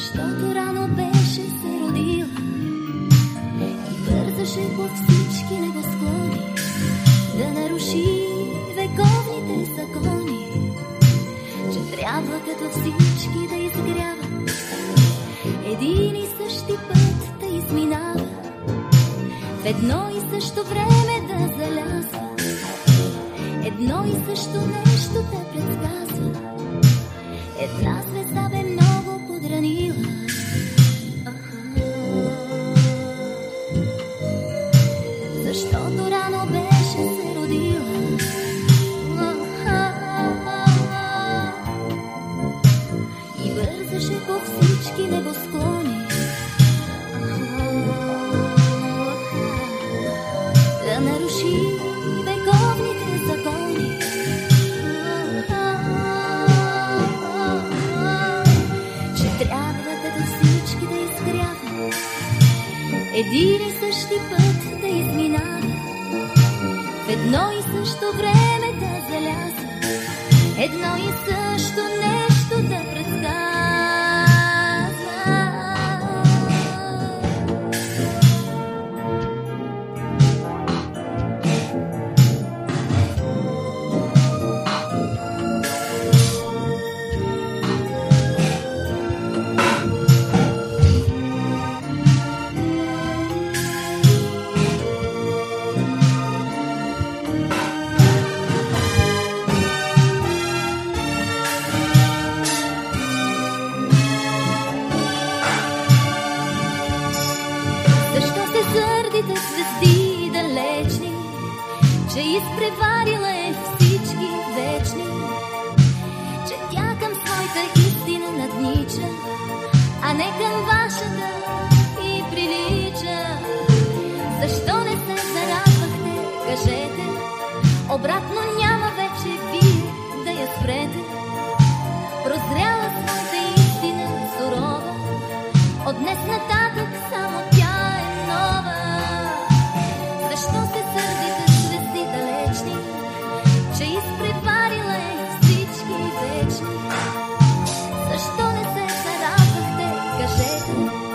Защото рано беше се родила и бързаше по всички небосклони да наруши вековните закони, че трябва като всички да изгрява. Един и същи път да изминава в едно и също време да залязва бързаше по всички да наруши вековните закони. Че трябва като всички да изгрява, един и същи път да изминава, в едно и също време да залязва, едно и също нещо че изпреварила е всички вечни, че тя към своята истина наднича, а не към Peace.